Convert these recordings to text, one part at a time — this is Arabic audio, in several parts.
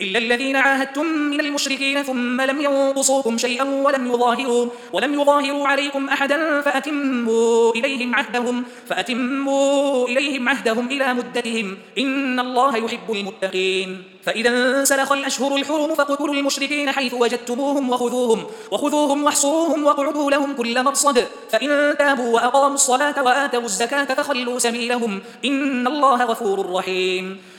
إلا الذين عاهدتم من المشركين ثم لم ينقصوكم شيئا ولم يظاهروا ولم يظاهروا عليكم أحدا فأتموا إليهم عهدهم فأتموا إليهم عهدهم إلى مدتهم. إن الله يحب المتقين. فإذا انسلخ الأشهر الحرم فاقتلوا المشركين حيث وجدتموهم وخذوهم وخذوهم واحصروهم واقعدوا لهم كل مرصد. فإن تابوا وأقاموا الصلاة وآتوا الزكاة فخلوا سبيلهم. إن الله غفور رحيم.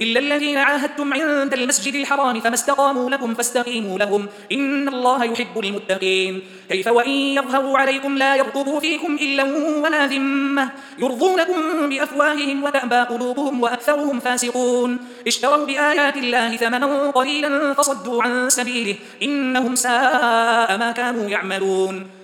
إلا الذين عاهدتم عند المسجد الحرام فما استقاموا لكم فاستقيموا لهم. إن الله يحب المتقين. كيف وإن يظهروا عليكم لا يرقبوا فيكم إلا ولا ذمة. يرضونكم بأفواههم وتأبى قلوبهم وأكثرهم فاسقون. اشتروا بآيات الله ثمنا قليلا فصدوا عن سبيله. إنهم ساء ما كانوا يعملون.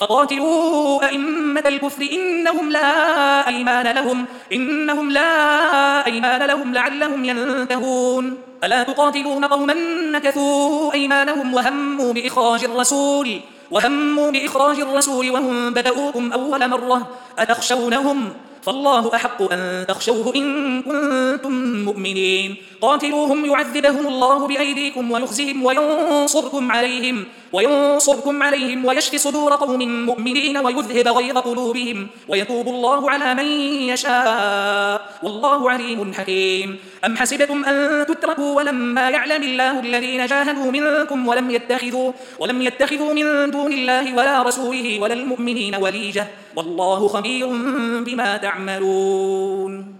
فقاتلوا أئمة الكفر إنهم لا أيمان لهم إنهم لا أيمان لهم لعلهم ينتهون. ألا تقاتلون قوما نكثوا أيمانهم وهموا بإخراج الرسول وهموا بإخراج الرسول وهم بدأوكم أول مرة أتخشونهم؟ فالله أحق أن تخشوه إن كنتم مؤمنين. قاتلوهم يعذبهم الله بأيديكم ويخزهم وينصركم عليهم وينصركم عليهم ويشفي صدور قوم مؤمنين ويذهب غيظ قلوبهم ويتوب الله على من يشاء. والله عليم حكيم. أم حسبتم أن تتركوا ولما يعلم الله الذين جاهدوا منكم ولم يتخذوا ولم يتخذوا من دون الله ولا رسوله ولا المؤمنين وليجة؟ والله خبير بما تعملون.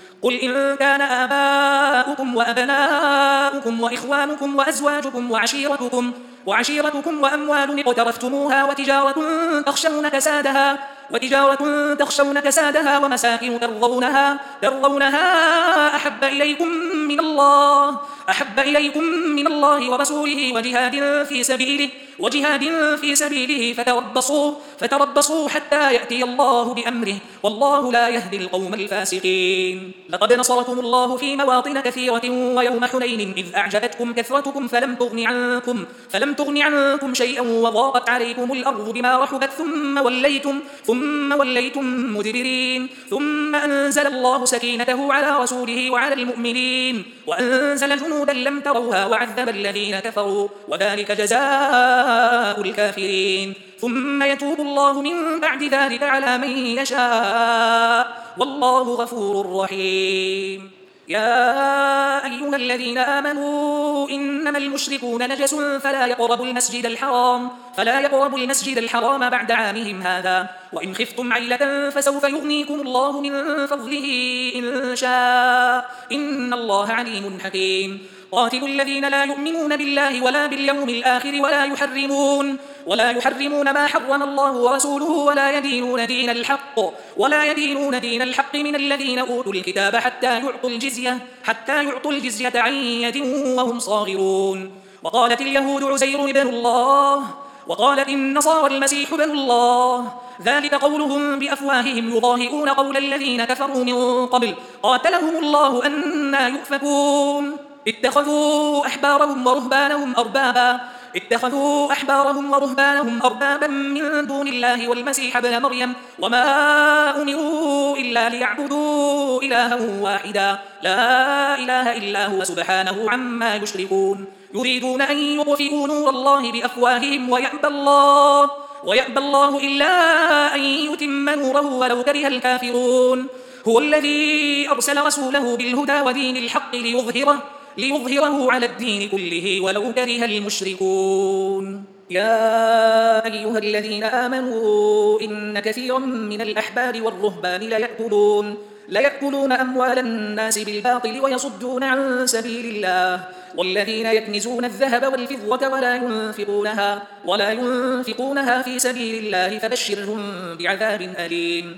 قل إن كان آباؤكم وأبناؤكم وإخوانكم وأزواجكم وعشيرتكم وعشيرتكم وأموال اقترفتموها وتجارة تخشون كسادها وتجارة تخشون كسادها ومساكن ترضونها ترضونها أحب إليكم من الله أحب إليكم من الله ورسوله وجهاد في سبيله وجهاد في سبيله فتربصوا فتربصوا حتى يأتي الله بأمره. والله لا يهدي القوم الفاسقين. لقد نصركم الله في مواطن كثيرة ويوم حنين. إذ أعجبتكم كثرتكم فلم تغن عنكم فلم تغن عنكم شيئا وضاقت عليكم الأرض بما رحبت. ثم وليتم ثم وليتم مدبرين. ثم أنزل الله سكينته على رسوله وعلى المؤمنين. وأنزل جنودا لم تروها وعذب الذين كفروا. وذلك جزاء الكافرين. ثم يتوب الله من بعد ذلك على من يشاء. والله غفور رحيم. يا أيها الذين آمنوا إنما المشركون نجس فلا يقربوا المسجد الحرام فلا يقربوا المسجد الحرام بعد عامهم هذا. وإن خفتم عيلة فسوف يغنيكم الله من فضله إن شاء. إن الله عليم حكيم. قاتلوا الذين لا يؤمنون بالله ولا باليوم الآخر ولا يحرمون ولا يحرمون ما حرم الله ورسوله ولا يدينون دين الحق ولا يدينون دين الحق من الذين أوتوا الكتاب حتى يعطوا الجزية حتى يعطوا الجزية عن يد وهم صاغرون. وقالت اليهود عزير ابن الله وقالت النصارى المسيح ابن الله ذلك قولهم بأفواههم يضاهئون قول الذين كفروا من قبل قاتلهم الله أنا يؤفكون. اتخذوا أحبارهم ورهبانهم أربابا. اتخذوا أحبارهم ورهبانهم أربابا من دون الله والمسيح ابن مريم. وما أمروا إلا ليعبدوا إلها واحدا. لا إله إلا هو سبحانه عما يشركون. يريدون أن يطفئوا نور الله بأفواههم ويأبى الله. ويأبى الله إلا أن يتم نوره ولو كره الكافرون. هو الذي أرسل رسوله بالهدى ودين الحق ليظهره. ليظهره على الدين كله ولو كره المشركون. يا أيها الذين آمنوا إن كثيرا من الأحبار والرهبان ليأكلون ليأكلون أموال الناس بالباطل ويصدون عن سبيل الله. والذين يكنزون الذهب والفضة ولا ينفقونها ولا ينفقونها في سبيل الله فبشرهم بعذاب أليم.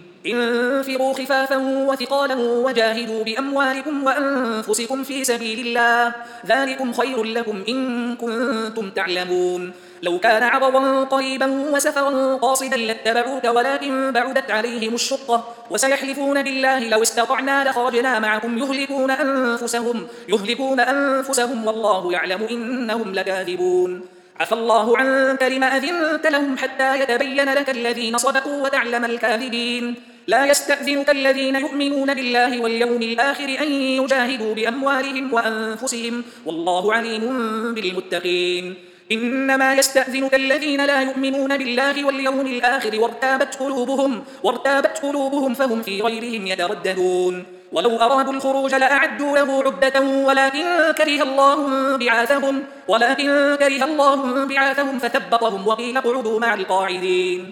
انفروا خفافا وثقالا وجاهدوا بأموالكم وأنفسكم في سبيل الله. ذلكم خير لكم إن كنتم تعلمون. لو كان عرضا قريبا وسفرا قاصدا لاتبعوك ولكن بعدت عليهم الشقة وسيحلفون بالله لو استطعنا لخرجنا معكم. يهلكون أنفسهم, يهلكون أنفسهم. والله يعلم إنهم لكاذبون. عفى الله عنك لما أذنت لهم حتى يتبين لك الذين صدقوا وتعلم الكاذبين. لا يستأذنك الذين يؤمنون بالله واليوم الآخر أن يجاهدوا بأموالهم وأنفسهم والله عليم بالمتقين. إنما يستأذنك الذين لا يؤمنون بالله واليوم الآخر وارتابت قلوبهم, وارتابت قلوبهم فهم في غيرهم يترددون. ولو أرادوا الخروج لأعدوا له عدة ولكن كره الله بعاثهم ولكن كره الله بعاثهم فثبطهم وقيل اقعدوا مع القاعدين.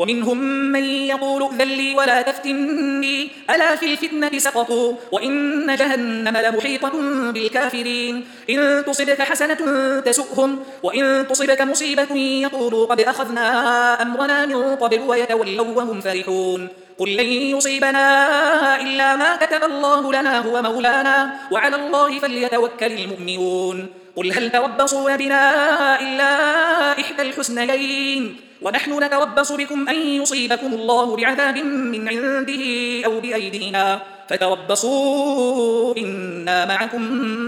ومنهم من يقول ائذن لي ولا تفتني. ألا في الفتنة سقطوا؟ وإن جهنم لمحيطة بالكافرين. إن تصبك حسنة تسؤهم وإن تصبك مصيبة يقولوا قد أخذنا أمرنا من قبل ويتولوا وهم فرحون. قل لن يصيبنا إلا ما كتب الله لنا هو مولانا وعلى الله فليتوكل المؤمنون. قل هل تربصون بنا إلا إحدى الحسنيين؟ ونحن نتربص بكم أن يصيبكم الله بعذاب من عنده أو بأيدينا. فتربصوا إنا معكم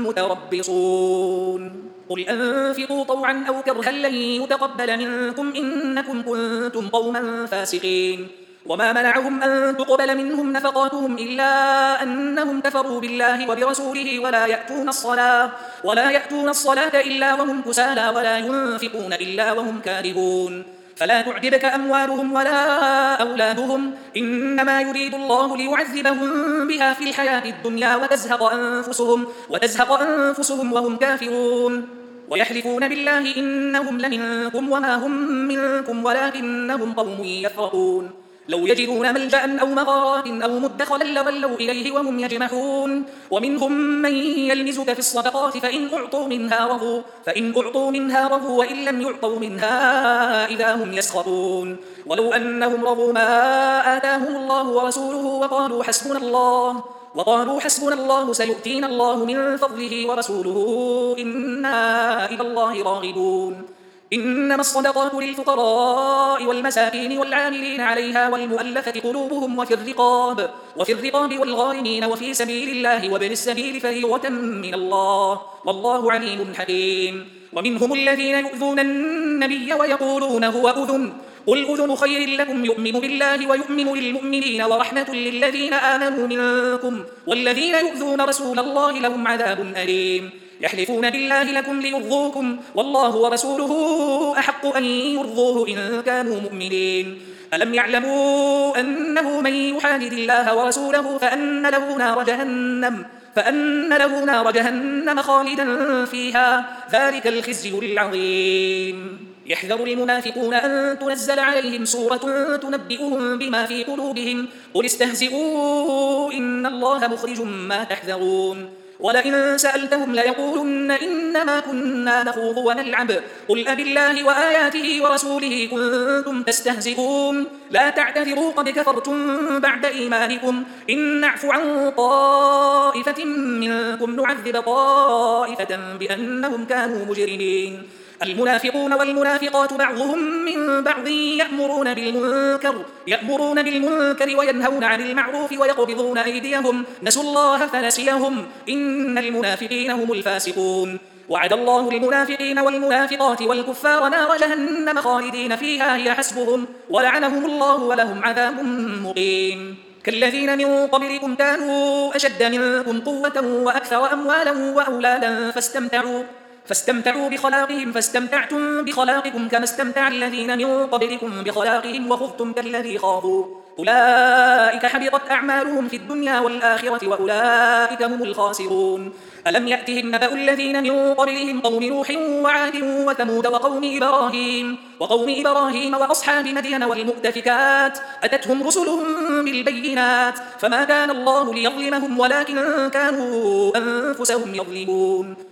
متربصون. قل أنفقوا طوعا أو كرها لن يتقبل منكم إنكم كنتم قوما فاسقين. وما منعهم أن تقبل منهم نفقاتهم إلا أنهم كفروا بالله وبرسوله ولا يأتون الصلاة ولا يأتون الصلاة إلا وهم كسالى ولا ينفقون إلا وهم كارهون. فلا تعجبك أموالهم ولا أولادهم إنما يريد الله ليعذبهم بها في الحياة الدنيا وتزهق أنفسهم, وتزهق أنفسهم وهم كافرون. ويحلفون بالله إنهم لمنكم وما هم منكم ولكنهم قوم يفرقون لو يجدون ملجأ أو مغارات أو مدخلا لولوا إليه وهم يجمحون ومنهم من يلمزك في الصدقات فإن أعطوا منها رضوا فإن أعطوا منها رضوا وإن لم يعطوا منها إذا هم يسخطون. ولو أنهم رضوا ما آتاهم الله ورسوله وقالوا حسبنا الله وقالوا حسبنا الله سيؤتينا الله من فضله ورسوله إنا إلى الله راغبون. إنما الصدقات للفقراء والمساكين والعاملين عليها والمؤلفة قلوبهم وفي الرقاب وفي الرقاب والغارمين وفي سبيل الله وابن السبيل فريضة من الله. والله عليم حكيم. ومنهم الذين يؤذون النبي ويقولون هو أذن. قل أذن خير لكم يؤمن بالله ويؤمن للمؤمنين ورحمة للذين آمنوا منكم. والذين يؤذون رسول الله لهم عذاب أليم. يحلفون بالله لكم ليرضوكم والله ورسوله أحق أن يرضوه إن كانوا مؤمنين. ألم يعلموا أنه من يحادد الله ورسوله فأن له نار جهنم فأن له نار جهنم خالدا فيها. ذلك الخزي العظيم. يحذر المنافقون أن تنزل عليهم سورة تنبئهم بما في قلوبهم. قل استهزئوا إن الله مخرج ما تحذرون. ولئن سألتهم ليقولن إنما كنا نخوض ونلعب. قل أب الله وآياته ورسوله كنتم تستهزئون. لا تعتذروا قد كفرتم بعد إيمانكم. إن نعفو عن طائفة منكم نعذب طائفة بأنهم كانوا مجرمين. المنافقون والمنافقات بعضهم من بعض يأمرون بالمنكر يأمرون بالمنكر وينهون عن المعروف ويقبضون أيديهم. نسوا الله فنسيهم. إن المنافقين هم الفاسقون. وعد الله المنافقين والمنافقات والكفار نار جهنم خالدين فيها هي حسبهم. ولعنهم الله ولهم عذاب مقيم. كالذين من قبلكم كانوا أشد منكم قوة وأكثر أموالا وأولادا فاستمتعوا. فاستمتعوا بخلاقهم فاستمتعتم بخلاقكم كما استمتع الذين من قبلكم بخلاقهم وخذتم كالذي خاضوا. أولئك حبطت أعمالهم في الدنيا والآخرة وأولئك هم الخاسرون. ألم يأتهم نبأ الذين من قبلهم قوم نوح وعاد وثمود وقوم إبراهيم وقوم إبراهيم وأصحاب مدين والمؤتفكات؟ أتتهم رسلهم بالبينات؟ فما كان الله ليظلمهم ولكن كانوا أنفسهم يظلمون.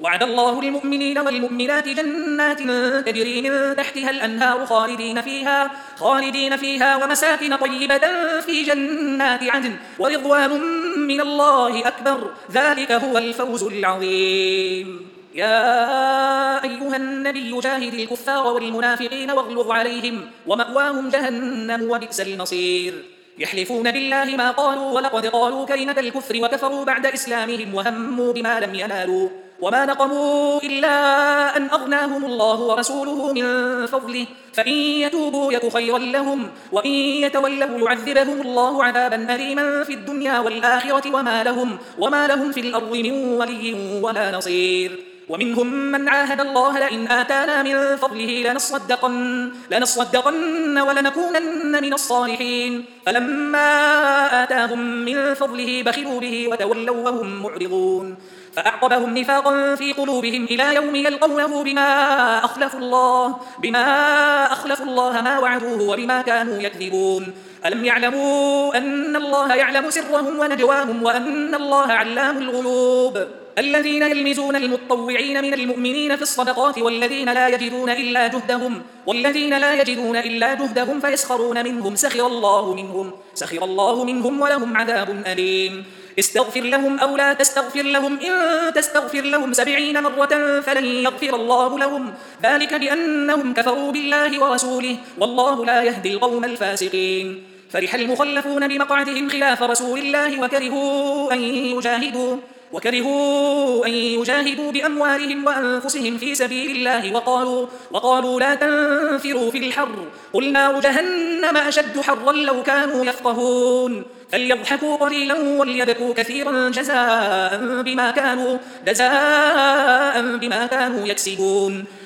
وعد الله المؤمنين والمؤمنات جنات تجري من تحتها الأنهار خالدين فيها خالدين فيها ومساكن طيبة في جنات عدن ورضوان من الله أكبر. ذلك هو الفوز العظيم. يا أيها النبي جاهد الكفار والمنافقين واغلظ عليهم ومأواهم جهنم وبئس المصير. يحلفون بالله ما قالوا ولقد قالوا كلمة الكفر وكفروا بعد إسلامهم وهموا بما لم ينالوا. وما نقموا إلا أن أغناهم الله ورسوله من فضله. فإن يتوبوا يك خيرا لهم وإن يتولوا يعذبهم الله عذابا أليما في الدنيا والآخرة وما لهم, وما لهم في الأرض من ولي ولا نصير. ومنهم من عاهد الله لئن آتانا من فضله لنصدقن, لنصدقن ولنكونن من الصالحين. فلما آتاهم من فضله بخلوا به وتولوا وهم معرضون. فأعقبهم نفاقا في قلوبهم إلى يوم يلقونه بما أخلفوا الله بما أخلفوا الله ما وعدوه وبما كانوا يكذبون. ألم يعلموا أن الله يعلم سرهم ونجواهم وأن الله علام الغيوب؟ الذين يلمزون المطوعين من المؤمنين في الصدقات والذين لا يجدون إلا جهدهم والذين لا يجدون إلا جهدهم فيسخرون منهم سخر الله منهم سخر الله منهم ولهم عذاب أليم. استغفر لهم أو لا تستغفر لهم. إن تستغفر لهم سبعين مرة فلن يغفر الله لهم. ذلك بأنهم كفروا بالله ورسوله. والله لا يهدي القوم الفاسقين. فرح المخلفون بمقعدهم خلاف رسول الله وكرهوا أن يجاهدوا وكرهوا أن يجاهدوا بأموالهم وأنفسهم في سبيل الله. وقالوا, وقالوا لا تنفروا في الحر. قل نار جهنم أشد حرا لو كانوا يفقهون. فليضحكوا قليلا وليبكوا كثيرا جزاء بما كانوا, جزاء بما كانوا يكسبون.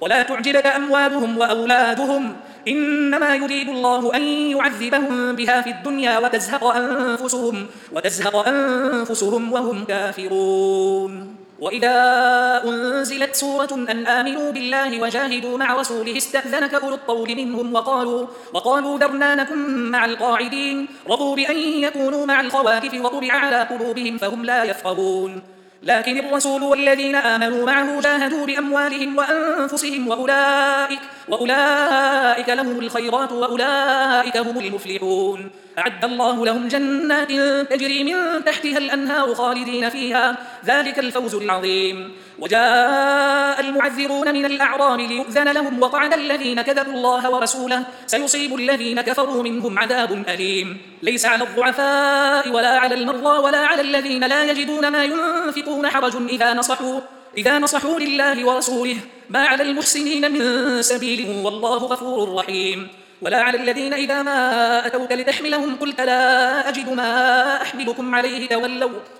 ولا تعجبك أموالهم وأولادهم إنما يريد الله أن يعذبهم بها في الدنيا وتزهق أنفسهم, وتزهق أنفسهم وهم كافرون. وإذا أنزلت سورة أن آمنوا بالله وجاهدوا مع رسوله استأذنك أولو الطول منهم وقالوا, وقالوا ذرنا نكن مع القاعدين. رضوا بأن يكونوا مع الخواتف وطبع على قلوبهم فهم لا يفقهون. لكن الرسول والذين آمنوا معه جاهدوا بأموالهم وأنفسهم وأولئك, وأولئك لهم الخيرات وأولئك هم المفلحون. أعد الله لهم جنات تجري من تحتها الأنهار خالدين فيها. ذلك الفوز العظيم. وجاء المعذرون من الأعراب ليؤذن لهم وقعد الذين كذبوا الله ورسوله. سيصيب الذين كفروا منهم عذاب أليم. ليس على الضعفاء ولا على المرضى ولا على الذين لا يجدون ما ينفقون حرج إذا نصحوا إذا نصحوا لله ورسوله. ما على المحسنين من سبيل والله غفور رحيم. ولا على الذين إذا ما أتوك لتحملهم قلت لا أجد ما أحملكم عليه. تولوا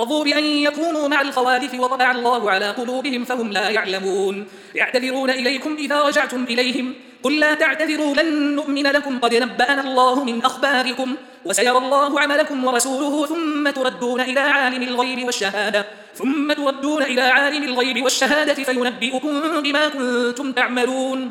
رضوا بأن يكونوا مع الخوالف وطبع الله على قلوبهم فهم لا يعلمون. يعتذرون إليكم إذا رجعتم إليهم. قل لا تعتذروا لن نؤمن لكم. قد نبأنا الله من أخباركم وسيرى الله عملكم ورسوله ثم تردون إلى عالم الغيب والشهادة. ثم تردون إلى عالم الغيب والشهادة فينبئكم بما كنتم تعملون.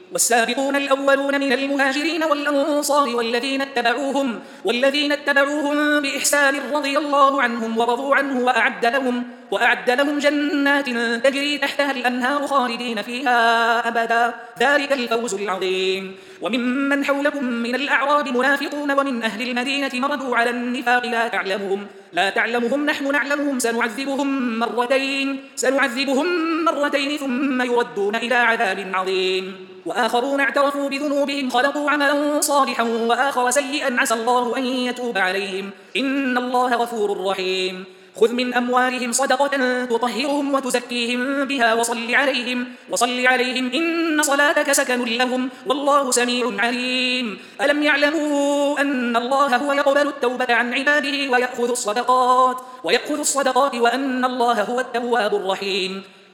والسابقون الأولون من المهاجرين والأنصار والذين اتبعوهم والذين اتبعوهم بإحسان رضي الله عنهم ورضوا عنه وأعد لهم وأعد لهم جنات تجري تحتها الأنهار خالدين فيها أبدا. ذلك الفوز العظيم. وممن حولكم من الأعراب منافقون ومن أهل المدينة مردوا على النفاق لا تعلمهم لا تعلمهم نحن نعلمهم سنعذبهم مرتين سنعذبهم مرتين ثم يردون إلى عذاب عظيم. وآخرون اعترفوا بذنوبهم خلقوا عملا صالحا وآخر سيئا عسى الله أن يتوب عليهم. إن الله غفور رحيم. خذ من أموالهم صدقة تطهرهم وتزكيهم بها وصل عليهم وصل عليهم إن صلاتك سكن لهم والله سميع عليم. ألم يعلموا أن الله هو يقبل التوبة عن عباده ويأخذ الصدقات ويأخذ الصدقات وأن الله هو التواب الرحيم.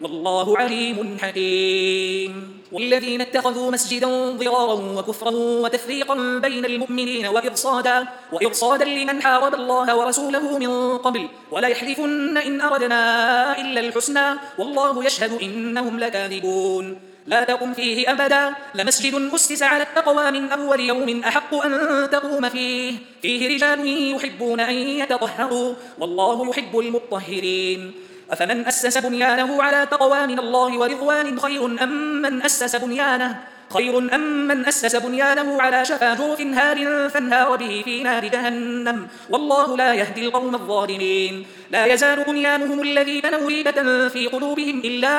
والله عليم حكيم. والذين اتخذوا مسجدا ضرارا وكفرا وتفريقا بين المؤمنين وإرصادا, وإرصادا لمن حارب الله ورسوله من قبل ولا يحلفن إن أردنا إلا الحسنى. والله يشهد إنهم لكاذبون. لا تقم فيه أبدا. لمسجد أسس على التقوى من أول يوم أحق أن تقوم فيه. فيه رجال يحبون أن يتطهروا. والله يحب المطهرين. أفمن أسس بنيانه على تقوى من الله ورضوان خير أم من أسس بنيانه؟ خير أم من أسس بنيانه على شفا جوف هار فانهار به في نار جهنم. والله لا يهدي القوم الظالمين. لا يزال بنيانهم الذي بنوا ريبة في قلوبهم إلا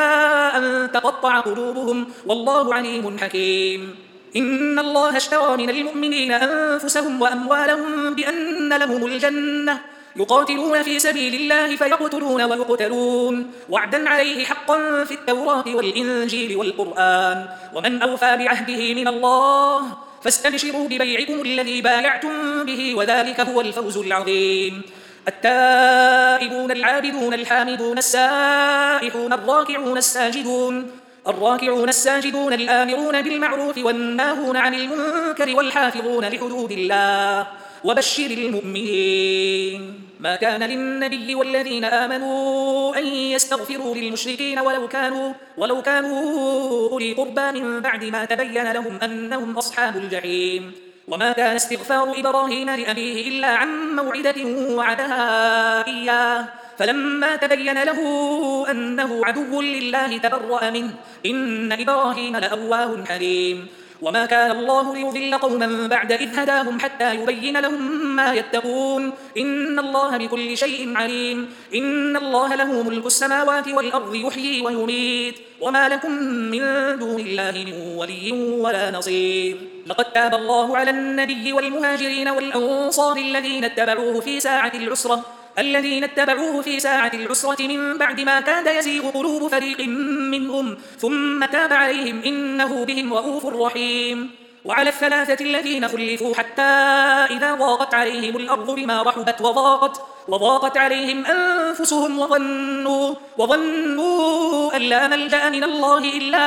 أن تقطع قلوبهم. والله عليم حكيم. إن الله اشترى من المؤمنين أنفسهم وأموالهم بأن لهم الجنة. يقاتلون في سبيل الله فيقتلون ويقتلون. وعدا عليه حقا في التوراة والإنجيل والقرآن. ومن أوفى بعهده من الله فاستبشروا ببيعكم الذي بايعتم به وذلك هو الفوز العظيم. التائبون العابدون الحامدون السائحون الراكعون الساجدون الراكعون الساجدون الآمرون بالمعروف والناهون عن المنكر والحافظون لحدود الله. وبشر المؤمنين. ما كان للنبي والذين آمنوا أن يستغفروا للمشركين ولو كانوا, ولو كانوا أولي قربى من بعد ما تبين لهم أنهم أصحاب الجحيم. وما كان استغفار إبراهيم لأبيه إلا عن موعدة وعدها إياه. فلما تبين له أنه عدو لله تبرأ منه. إن إبراهيم لأواه حليم. وما كان الله ليضل قوما بعد إذ هداهم حتى يبين لهم ما يتقون إن الله بكل شيء عليم إن الله له ملك السماوات والأرض يحيي ويميت وما لكم من دون الله من ولي ولا نصير لقد تاب الله على النبي والمهاجرين والأنصار الذين اتبعوه في ساعة العسرة الذين اتبعوه في ساعة العسرة من بعد ما كاد يزيغ قلوب فريق منهم ثم تاب عليهم إنه بهم رؤوف رحيم. وعلى الثلاثة الذين خلفوا حتى إذا ضاقت عليهم الأرض بما رحبت وضاقت, وضاقت عليهم أنفسهم وظنوا, وظنوا أن لا ملجأ من الله إلا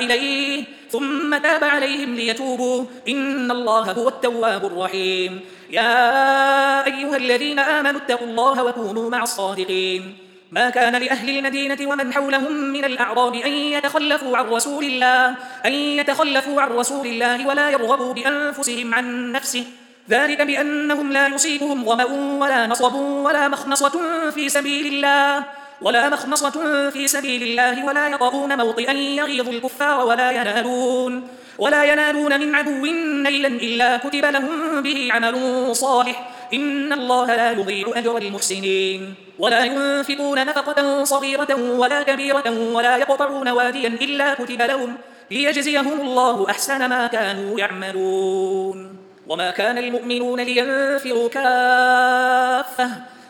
إليه ثم تاب عليهم ليتوبوا. إن الله هو التواب الرحيم. يا أيها الذين آمنوا اتقوا الله وكونوا مع الصادقين. ما كان لأهل المدينة ومن حولهم من الأعراب أن يتخلفوا عن رسول الله أن يتخلفوا عن رسول الله ولا يرغبوا بأنفسهم عن نفسه. ذلك بأنهم لا يصيبهم ظمأ ولا نصب ولا مخنصة في سبيل الله ولا مخنصة في سبيل الله ولا يطؤون موطئا يغيظ الكفار ولا ينالون. ولا ينالون من عدو نيلا إلا كتب لهم به عمل صالح. إن الله لا يضيع أجر المحسنين. ولا ينفقون نفقة صغيرة ولا كبيرة ولا يقطعون واديا إلا كتب لهم ليجزيهم الله أحسن ما كانوا يعملون. وما كان المؤمنون لينفروا كافة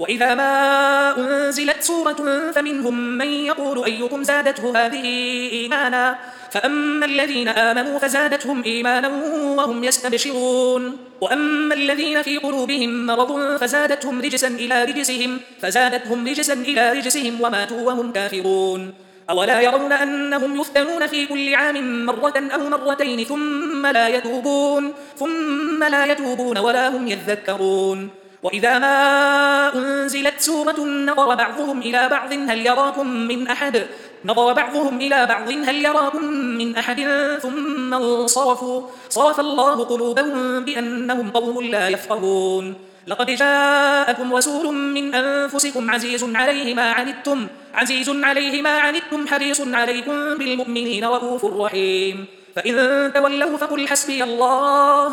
وإذا ما أنزلت سورة فمنهم من يقول أيكم زادته هذه إيمانا فأما الذين آمنوا فزادتهم إيمانا وهم يستبشرون وأما الذين في قلوبهم مرض فزادتهم رجسا إلى رجسهم فزادتهم رجسا إلى رجسهم وماتوا وهم كافرون أولا يرون أنهم يفتنون في كل عام مرة أو مرتين ثم لا يتوبون ثم لا يتوبون ولا هم يذكرون وإذا ما أنزلت سورة نظر بعضهم إلى بعض هل يراكم من أحد؟ نظر بعضهم إلى بعض هل يراكم من أحد؟ ثم انصرفوا. صرف الله قلوبهم بأنهم قوم لا يفقهون. لقد جاءكم رسول من أنفسكم عزيز عليه ما عنتم. عزيز عليه ما عنتم. حريص عليكم بالمؤمنين رؤوف رحيم. فإن تولوا فقل حسبي الله.